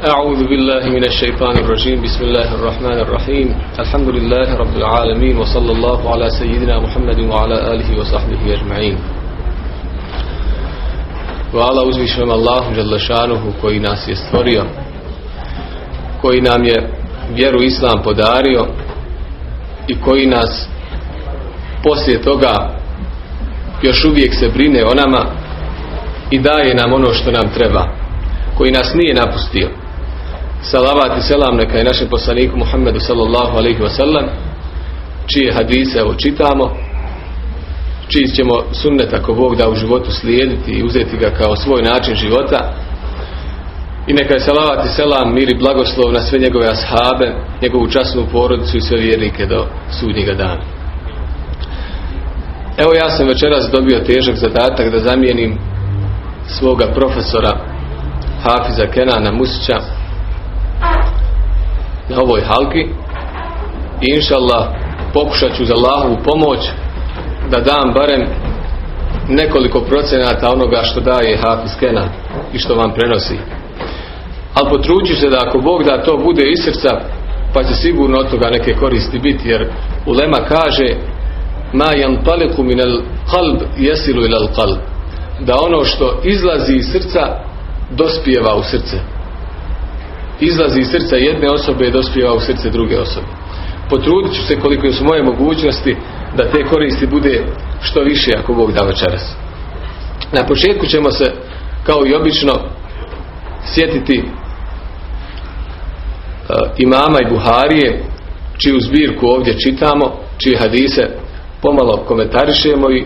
أعوذ بالله من الشيطان الرجيم بسم الله الرحمن الرحيم الحمد لله رب العالمين وصلى الله على سيدنا محمد وعلى آله وصحبه أجمعين Hvala uzvišenom Allahu Đalešanuhu koji nas je stvorio, koji nam je vjeru Islam podario i koji nas poslije toga još uvijek se brine o nama i daje nam ono što nam treba, koji nas nije napustio. Salavat i selam neka je našem poslaniku Muhammedu sallallahu alaihi wasallam, čije hadise evo čitamo, čiji ćemo sunnet ako Bog da u životu slijediti i uzeti ga kao svoj način života. I neka je salavat i selam mir i blagoslov na sve njegove ashabe njegovu časnu porodicu i sve vjernike do sudnjega dana. Evo ja sam večeras dobio težak zadatak da zamijenim svoga profesora Hafiza Kenana Musića na ovoj halki i inša Allah pokušat ću za Allahovu pomoć da dam barem nekoliko procenata onoga što daje Hafiz Kenan i što vam prenosi. Ali potruđu se da ako Bog da to bude iz srca, pa će sigurno od toga neke koristi biti, jer Ulema kaže ma yantaliqu min al-qalb yasilu ila al-qalb da ono što izlazi iz srca dospijeva u srce. Izlazi iz srca jedne osobe i dospijeva u srce druge osobe. Potrudit ću se koliko su moje mogućnosti da te koristi bude što više ako Bog da večeras. Na početku ćemo se kao i obično sjetiti uh, imama i Buharije čiju zbirku ovdje čitamo, čije hadise pomalo komentarišemo i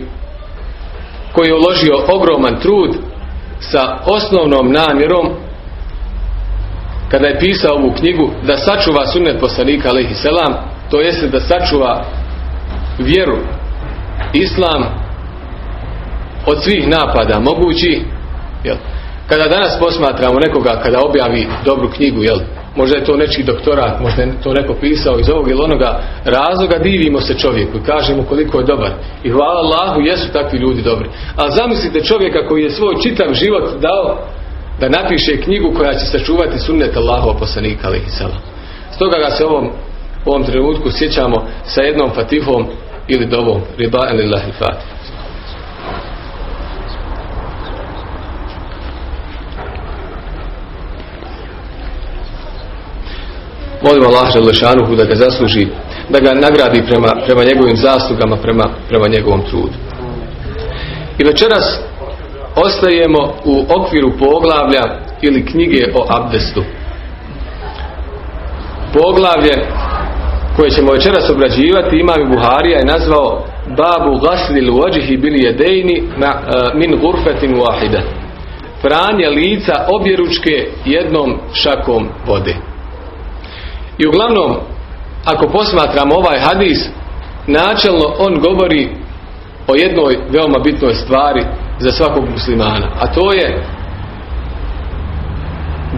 koji je uložio ogroman trud sa osnovnom namjerom kada je pisao ovu knjigu da sačuva sunnet poslanika selam to jeste da sačuva vjeru islam od svih napada mogući jel? kada danas posmatramo nekoga kada objavi dobru knjigu jel? možda je to nečiji doktorat možda je to neko pisao iz ovog ili onoga razloga divimo se čovjeku i kažemo koliko je dobar i hvala Allahu jesu takvi ljudi dobri a zamislite čovjeka koji je svoj čitav život dao da napiše knjigu koja će sačuvati sunnet Allahova poslanika alaihi salam. Stoga ga se ovom ovom trenutku sjećamo sa jednom fatihom ili dovom riba lillahi fatih molim Allah Želešanuhu da ga zasluži da ga nagradi prema, prema njegovim zaslugama prema, prema njegovom trudu. I večeras ostajemo u okviru poglavlja ili knjige o abdestu. Poglavlje koje ćemo večeras obrađivati imam Buharija je nazvao babu gaslil uođihi bili jedejni uh, min gurfetin wahida. Pranje lica objeručke jednom šakom vode. I uglavnom ako posmatramo ovaj hadis načelno on govori o jednoj veoma bitnoj stvari za svakog muslimana a to je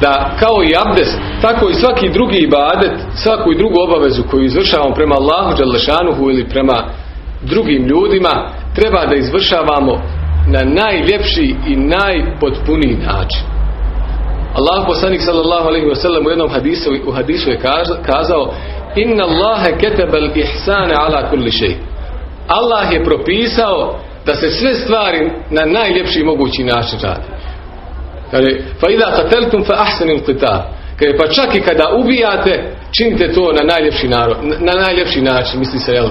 da kao i abdest, tako i svaki drugi ibadet, svaku i drugu obavezu koju izvršavamo prema Allahu Đalešanuhu ili prema drugim ljudima, treba da izvršavamo na najljepši i najpotpuniji način. Allah poslanik sallallahu alaihi wasallam u jednom hadisu, u hadisu je kazao Inna Allahe ketebel ihsane ala kulli šej. Allah je propisao da se sve stvari na najljepši mogući način radi. Kaže, fa idha qateltum fa ahsanil qital. Kaže, pa čak i kada ubijate, činite to na najljepši, narod, na, na najljepši način, misli se, jel,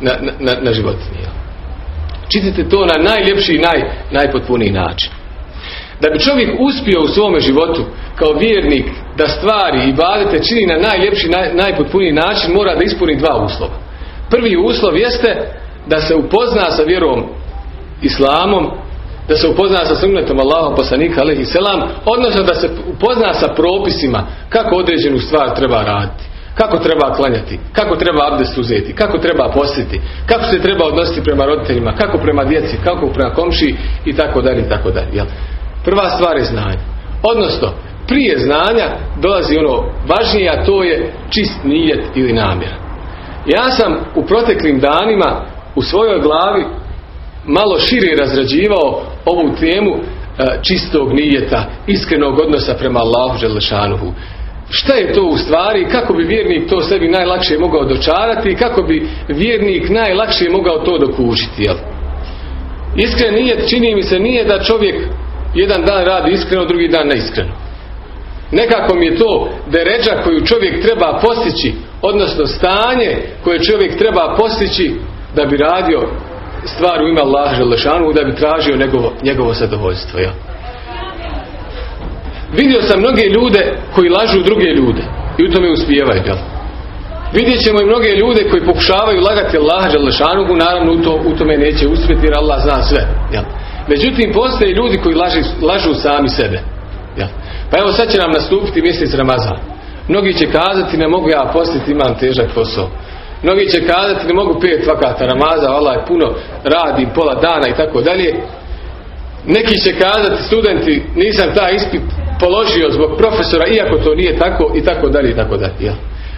na, na, na životinje. Činite to na najljepši i naj, najpotpuniji način. Da bi čovjek uspio u svome životu, kao vjernik, da stvari i badete čini na najljepši, naj, najpotpuniji način, mora da ispuni dva uslova. Prvi uslov jeste da se upozna sa vjerom islamom, da se upozna sa sunnetom Allahom poslanika alaihi selam, odnosno da se upozna sa propisima kako određenu stvar treba raditi, kako treba klanjati, kako treba abdest uzeti, kako treba postiti, kako se treba odnositi prema roditeljima, kako prema djeci, kako prema komši i tako dalje i tako dalje. Prva stvar je znanje. Odnosno, prije znanja dolazi ono važnije, a to je čist nijet ili namjera. Ja sam u proteklim danima u svojoj glavi malo šire razrađivao ovu temu čistog nijeta, iskrenog odnosa prema Allahu Želešanuhu. Šta je to u stvari kako bi vjernik to sebi najlakše mogao dočarati i kako bi vjernik najlakše mogao to dokučiti, jel? Iskren nijet čini mi se nije da čovjek jedan dan radi iskreno, drugi dan neiskreno. Nekako mi je to deređa koju čovjek treba postići, odnosno stanje koje čovjek treba postići da bi radio stvar u ime Allah Želešanu, da bi tražio njegovo, njegovo zadovoljstvo. Ja. Vidio sam mnoge ljude koji lažu druge ljude i u tome uspijevaju. Jel? Vidjet ćemo i mnoge ljude koji pokušavaju lagati Allah Želešanu, naravno u, to, u tome neće uspjeti jer Allah zna sve. Jel? Međutim, postoje ljudi koji laži, lažu sami sebe. Jel? Pa evo sad će nam nastupiti mjesec Ramazan. Mnogi će kazati ne mogu ja postiti, imam težak posao. Mnogi će kazati ne mogu pet vakata namaza, Allah je puno radi pola dana i tako dalje. Neki će kazati studenti nisam taj ispit položio zbog profesora iako to nije tako i tako dalje i tako dalje.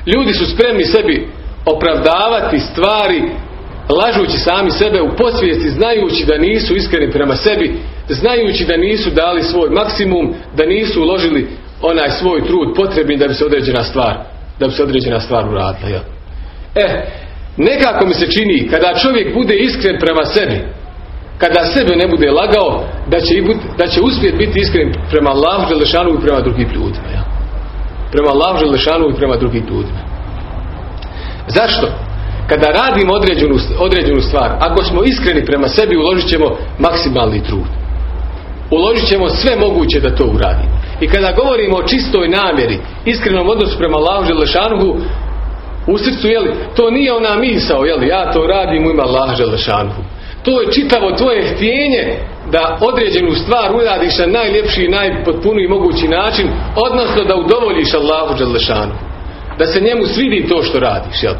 Ljudi su spremni sebi opravdavati stvari lažući sami sebe u podsvijesti znajući da nisu iskreni prema sebi znajući da nisu dali svoj maksimum da nisu uložili onaj svoj trud potrebni da bi se određena stvar da bi se određena stvar uradila e, nekako mi se čini kada čovjek bude iskren prema sebi kada sebe ne bude lagao da će, da će uspjet biti iskren prema Allahu Želešanu i prema drugim ljudima ja. prema Allahu Želešanu i prema drugim ljudima zašto? kada radimo određenu, određenu stvar ako smo iskreni prema sebi uložit ćemo maksimalni trud uložit ćemo sve moguće da to uradimo i kada govorimo o čistoj namjeri iskrenom odnosu prema Allahu Želešanuhu u srcu, jeli, to nije ona misao, jeli, ja to radim u ime Allaha Želešanuhu to je čitavo tvoje htjenje da određenu stvar uradiš na najljepši i najpotpuniji mogući način odnosno da udovoljiš Allahu Želešanuhu da se njemu svidi to što radiš jel?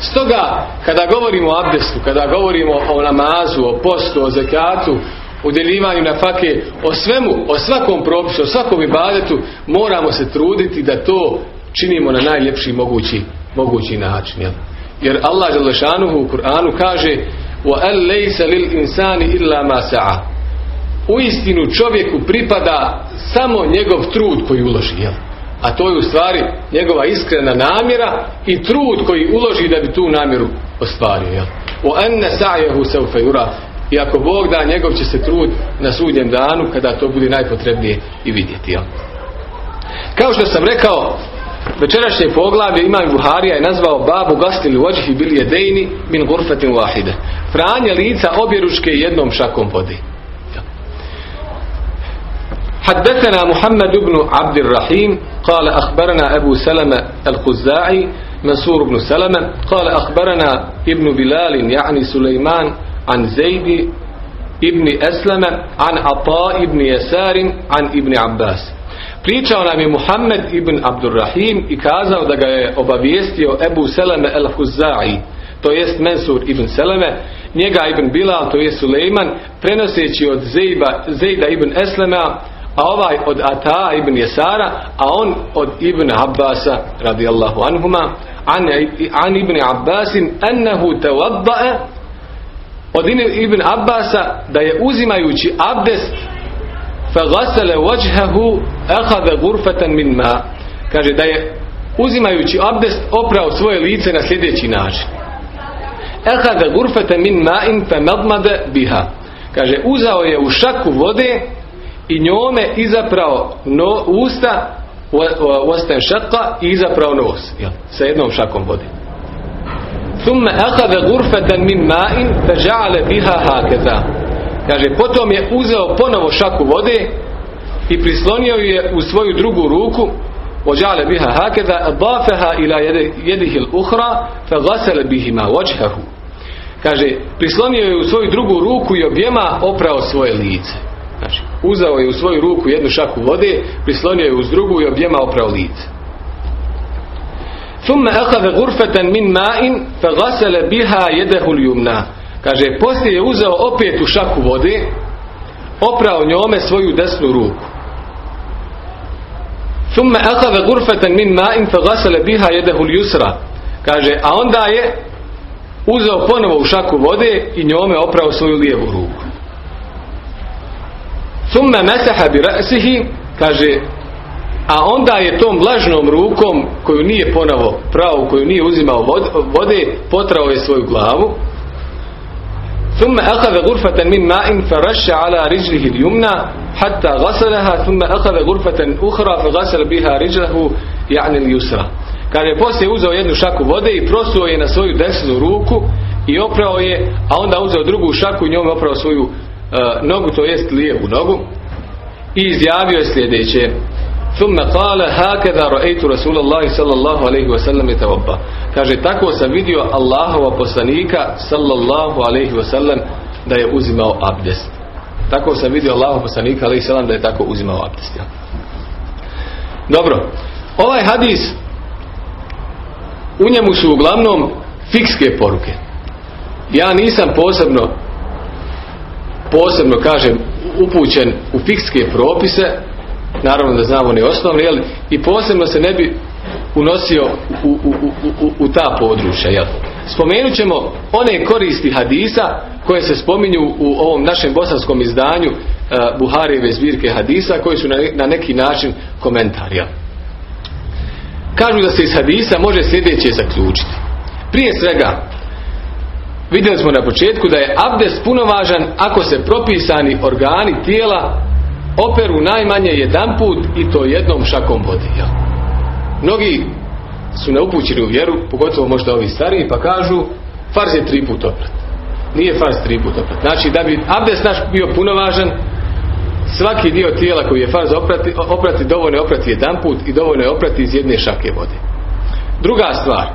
Stoga, kada govorimo o abdestu, kada govorimo o namazu, o postu, o zekatu, o djeljivanju na fake, o svemu, o svakom propisu, o svakom ibadetu, moramo se truditi da to činimo na najljepši mogući, mogući način. Jel? Jer Allah Želešanuhu u Kur'anu kaže وَأَلْ لَيْسَ لِلْإِنسَانِ إِلَّا مَا سَعَ U istinu čovjeku pripada samo njegov trud koji uloži. Jel? A to je u stvari njegova iskrena namjera i trud koji uloži da bi tu namjeru ostvario. Jel? وَأَنَّ سَعْيَهُ سَوْفَ يُرَى i ako Bog da, njegov će se trud na sudnjem danu kada to bude najpotrebnije i vidjeti. Jel? Kao što sam rekao, večerašnje poglavlje Imam Buharija je nazvao babu gastili ođih i bili jedejni min gurfetin wahide. Pranje lica obje ručke jednom šakom vode. حدثنا محمد بن عبد الرحيم قال أخبرنا أبو سلمة الخزاعي منصور بن سلمة قال أخبرنا ابن بلال يعني سليمان عن زيد ابن أسلم عن عطاء ابن يسار عن ابن عباس Pričao nam je Muhammed ibn Abdurrahim i kazao da ga je obavijestio Ebu Seleme el-Huzza'i, to jest Mensur ibn Seleme, njega ibn Bilal, to je Suleiman, prenoseći od Zejba, Zejda ibn Eslema, a ovaj od Ata ibn Jesara, a on od ibn Abbasa, radijallahu anhuma, an, an ibn Abbasin, ennehu tewadda'a, od ibn Abbasa, da je uzimajući abdest, فغسل وجهه أخذ غرفة من ماء kaže da je uzimajući abdest oprao svoje lice na sljedeći način أخذ غرفة من ماء فمضمد بها kaže uzao je u šaku vode i njome izaprao no, usta ostaje šaka i izaprao nos jel, sa jednom šakom vode ثم أخذ غرفة من ماء فجعل بها هكذا Kaže, potom je uzeo ponovo šaku vode i prislonio je u svoju drugu ruku ođale biha hakeza dafeha ila jedihil uhra fa gasele bihima vođhahu kaže prislonio je u svoju drugu ruku i objema oprao svoje lice znači uzeo je u svoju ruku jednu šaku vode prislonio je uz drugu i objema oprao lice ثم أخذ غرفة من ماء فغسل بها يده اليمنى Kaže, poslije je uzeo opet u šaku vode, oprao njome svoju desnu ruku. Thumme akave gurfeten min ma'in fa gasale biha jedehu ljusra. Kaže, a onda je uzeo ponovo u šaku vode i njome oprao svoju lijevu ruku. Thumma masaha bi ra'sihi kaže a onda je tom vlažnom rukom koju nije ponovo pravo, koju nije uzimao vode, potrao je svoju glavu ثم أخذ غرفة من ماء فرش على رجله اليمنى حتى غسلها ثم أخذ غرفة أخرى فغسل بها رجله يعني اليسرى Kaže, poslije uzeo jednu šaku vode i prosuo je na svoju desnu ruku i oprao je, a onda uzeo drugu šaku i njome oprao svoju uh, nogu, to jest lijevu nogu i izjavio je sljedeće Thumma qala hakada ra'aytu Rasulullahi sallallahu alejhi ve sellem yatawabba. Kaže tako sam vidio Allahova poslanika sallallahu alejhi ve sellem da je uzimao abdest. Tako sam vidio Allahov poslanika alejhi selam da je tako uzimao abdest. Ja. Dobro. Ovaj hadis u njemu su uglavnom fikske poruke. Ja nisam posebno posebno kažem upućen u fikske propise naravno da znamo one osnovne jel? i posebno se ne bi unosio u, u, u, u ta područja jel? spomenut ćemo one koristi hadisa koje se spominju u ovom našem bosanskom izdanju uh, Buharijeve zbirke hadisa koji su na, neki način komentar jel? kažu da se iz hadisa može sljedeće zaključiti prije svega vidjeli smo na početku da je abdest puno važan ako se propisani organi tijela operu najmanje jedan put i to jednom šakom vode. Jel? Mnogi su neupućeni u vjeru, pogotovo možda ovi stariji, pa kažu farz je tri put oprat. Nije farz tri put oprat. Znači da bi abdest naš bio punovažan, svaki dio tijela koji je farz oprati, oprati dovoljno je oprati jedan put i dovoljno je oprati iz jedne šake vode. Druga stvar,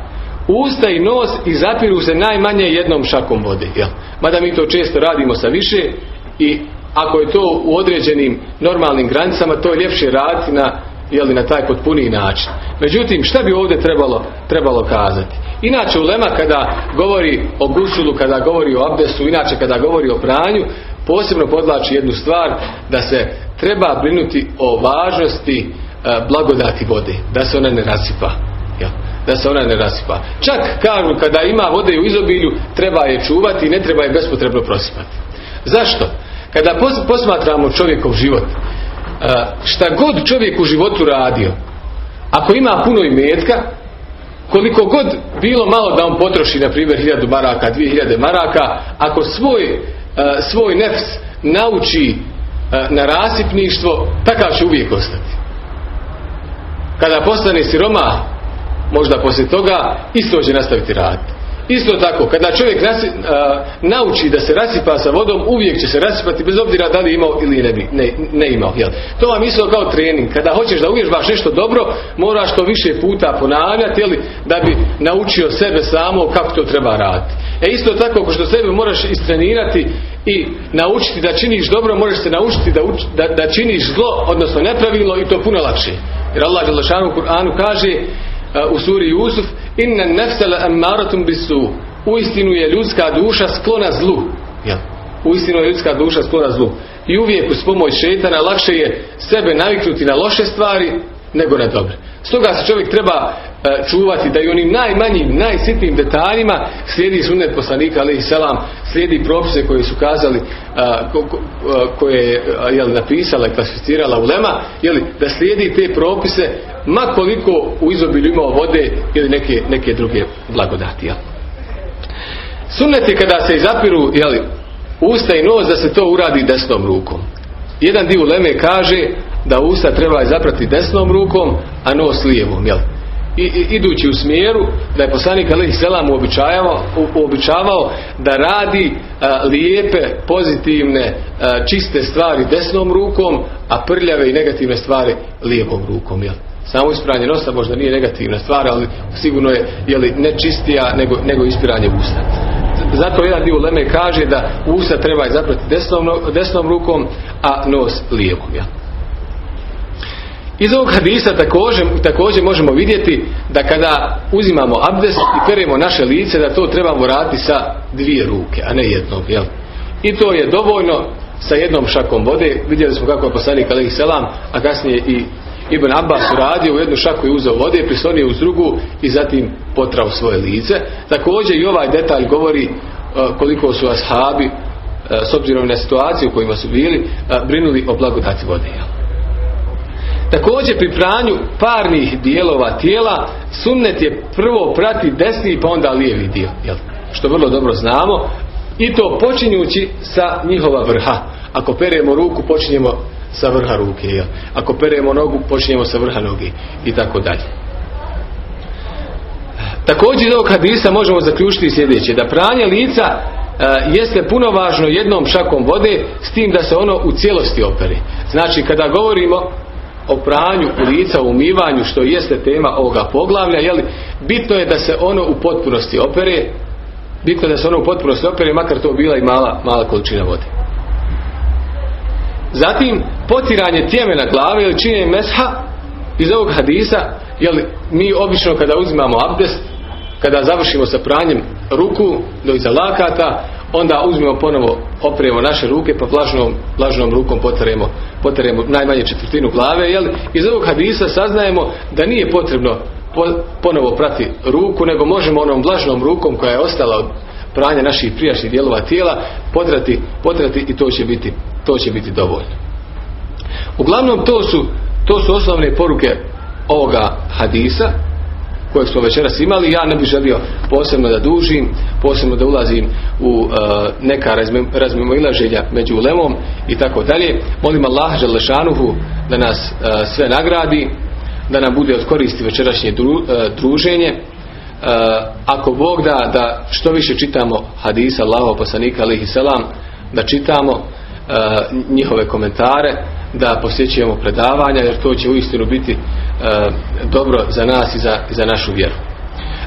usta i nos izapiru se najmanje jednom šakom vode. Jel? Mada mi to često radimo sa više i ako je to u određenim normalnim granicama, to je ljepše raditi na, jeli, na taj potpuniji način. Međutim, šta bi ovdje trebalo, trebalo kazati? Inače, ulema kada govori o gusulu, kada govori o abdesu, inače kada govori o pranju, posebno podlači jednu stvar, da se treba brinuti o važnosti e, blagodati vode, da se ona ne rasipa. Da se ona ne rasipa. Čak kažu kada ima vode u izobilju treba je čuvati i ne treba je bespotrebno prosipati. Zašto? Kada posmatramo čovjekov život, šta god čovjek u životu radio, ako ima puno imetka, koliko god bilo malo da on potroši, na primjer, 1000 maraka, 2000 maraka, ako svoj, svoj nefs nauči na rasipništvo, takav će uvijek ostati. Kada postane siroma, možda poslije toga, isto će nastaviti raditi. Isto tako, kada čovjek nasi, a, nauči da se rasipa sa vodom, uvijek će se rasipati bez obzira da li imao ili ne, bi, ne, ne imao. Jel? To vam isto kao trening. Kada hoćeš da uvježbaš nešto dobro, moraš to više puta ponavljati jeli, da bi naučio sebe samo kako to treba raditi. E isto tako, ako što sebe moraš istrenirati i naučiti da činiš dobro, možeš se naučiti da, uč, da, da činiš zlo, odnosno nepravilno i to puno lakše. Jer Allah u Kur'anu kaže u suri Jusuf inna nefsele emmaratum bisu. Uistinu je ljudska duša sklona zlu. Ja. uistinu je ljudska duša sklona zlu. I uvijek uz pomoć šetana lakše je sebe naviknuti na loše stvari nego na dobre. Stoga se čovjek treba čuvati da i onim najmanjim, najsitnijim detaljima slijedi sunet poslanika alaihi selam slijedi propise koje su kazali ko, a, koje je napisala i klasificirala ulema jel, da slijedi te propise ma koliko u izobilju imao vode ili neke, neke druge blagodati jel. sunet je kada se izapiru jel, usta i nos da se to uradi desnom rukom jedan dio uleme kaže da usta treba izaprati desnom rukom a nos lijevom jel i, i, idući u smjeru da je poslanik alaihi selam uobičavao, da radi a, lijepe, pozitivne, a, čiste stvari desnom rukom, a prljave i negativne stvari lijevom rukom. Jel? Samo ispiranje nosa možda nije negativna stvar, ali sigurno je jeli, ne čistija nego, nego ispiranje usta. Zato jedan dio Leme kaže da usta treba zaprati desnom, desnom rukom, a nos lijevom. Jel? Iz ovog hadisa također, također možemo vidjeti da kada uzimamo abdest i peremo naše lice, da to trebamo raditi sa dvije ruke, a ne jednom. Jel? I to je dovoljno sa jednom šakom vode. Vidjeli smo kako je poslanik alaihi selam, a kasnije i Ibn Abbas uradio u jednu šaku i uzeo vode, prislonio uz drugu i zatim potrao svoje lice. Također i ovaj detalj govori uh, koliko su ashabi s obzirom na situaciju u kojima su bili, brinuli o blagodati vode. Također pri pranju parnih dijelova tijela sunnet je prvo prati desni pa onda lijevi dio. Jel? Što vrlo dobro znamo. I to počinjući sa njihova vrha. Ako peremo ruku počinjemo sa vrha ruke. Jel? Ako peremo nogu počinjemo sa vrha noge. I tako dalje. Također iz ovog hadisa možemo zaključiti sljedeće. Da pranje lica e, jeste puno važno jednom šakom vode s tim da se ono u cijelosti opere. Znači kada govorimo o pranju lica, umivanju, što jeste tema ovoga poglavlja, jeli, bitno je da se ono u potpunosti opere, bitno je da se ono u potpunosti opere, makar to bila i mala, mala količina vode. Zatim, potiranje tjemena glave ili činjenje mesha iz ovog hadisa, jeli, mi obično kada uzimamo abdest, kada završimo sa pranjem ruku do iza lakata, onda uzmemo ponovo, opremo naše ruke pa vlažnom, vlažnom rukom potaremo, potaremo najmanje četvrtinu glave. Jel? Iz ovog hadisa saznajemo da nije potrebno ponovo prati ruku, nego možemo onom vlažnom rukom koja je ostala od pranja naših prijašnjih dijelova tijela potrati, potrati i to će biti, to će biti dovoljno. Uglavnom to su, to su osnovne poruke ovoga hadisa kojeg smo večeras imali. Ja ne bih želio posebno da dužim, posebno da ulazim u uh, neka ilaženja među ulemom i tako dalje. Molim Allah Želešanuhu da nas uh, sve nagradi, da nam bude od koristi večerašnje uh, druženje. Ako Bog da, da što više čitamo hadisa Allahov poslanika alihi selam, da čitamo njihove komentare, da posjećujemo predavanja jer to će uistinu biti dobro za nas i za, za našu vjeru.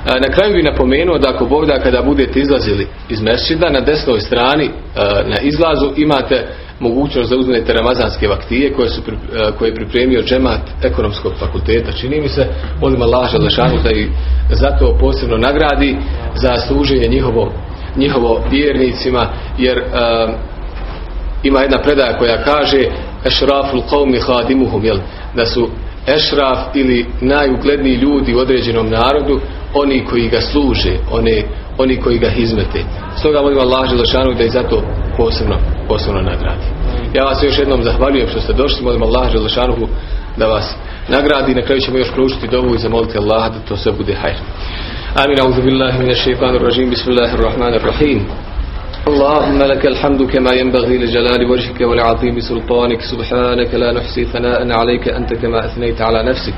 Na kraju bih napomenuo da ako Bog da kada budete izlazili iz mesčida na desnoj strani na izlazu imate mogućnost da uzmete ramazanske vaktije koje, su, koje je pripremio džemat ekonomskog fakulteta. Čini mi se, molim Allah Želešanu da i zato posebno nagradi za služenje njihovo, njihovo vjernicima jer ima jedna predaja koja kaže ešraful qavmi hadimuhum jel, da su ešraf ili najugledniji ljudi u određenom narodu oni koji ga služe one, oni koji ga hizmete. Stoga molim Allah Želešanu da i zato posebno, posebno nagradi. Ja vas još jednom zahvaljujem što ste došli. Molim Allah Želešanu da vas nagradi. Na kraju ćemo još proučiti dovu i zamoliti Allah da to sve bude hajr. Amin, auzu billahi minash shaitanir اللهم لك الحمد كما ينبغي لجلال وجهك ولعظيم سلطانك. سبحانك لا نحصي ثناء عليك أنت كما أثنيت على نفسك.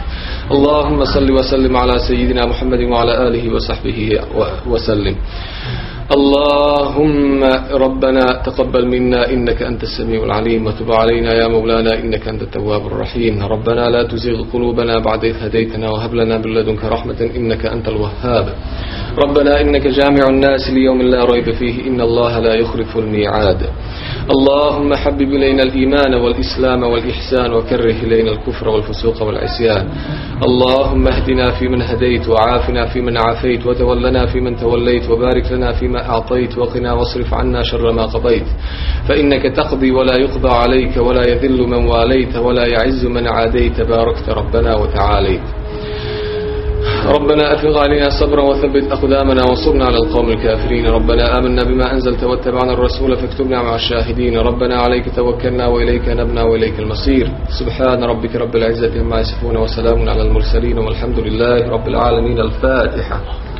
اللهم صل وسلم على سيدنا محمد وعلى آله وصحبه وسلم. اللهم ربنا تقبل منا إنك أنت السميع العليم. وتب علينا يا مولانا إنك أنت التواب الرحيم. ربنا لا تزغ قلوبنا بعد إذ هديتنا وهب لنا من لدنك رحمة إنك أنت الوهاب. ربنا إنك جامع الناس ليوم لا ريب فيه إن الله لا يخلف الميعاد. اللهم حبب إلينا الإيمان والإسلام والإحسان وكره إلينا الكفر والفسوق والعصيان. اللهم اهدنا فيمن هديت وعافنا فيمن عافيت وتولنا فيمن توليت وبارك لنا فيما أعطيت وقنا واصرف عنا شر ما قضيت. فإنك تقضي ولا يقضى عليك ولا يذل من واليت ولا يعز من عاديت. باركت ربنا وتعاليت. ربنا أفغ علينا صبرا وثبت أقدامنا وانصرنا على القوم الكافرين. ربنا آمنا بما أنزلت واتبعنا الرسول فاكتبنا مع الشاهدين. ربنا عليك توكلنا وإليك نبنا وإليك المصير. سبحان ربك رب العزة عما يصفون وسلام على المرسلين والحمد لله رب العالمين. الفاتحة.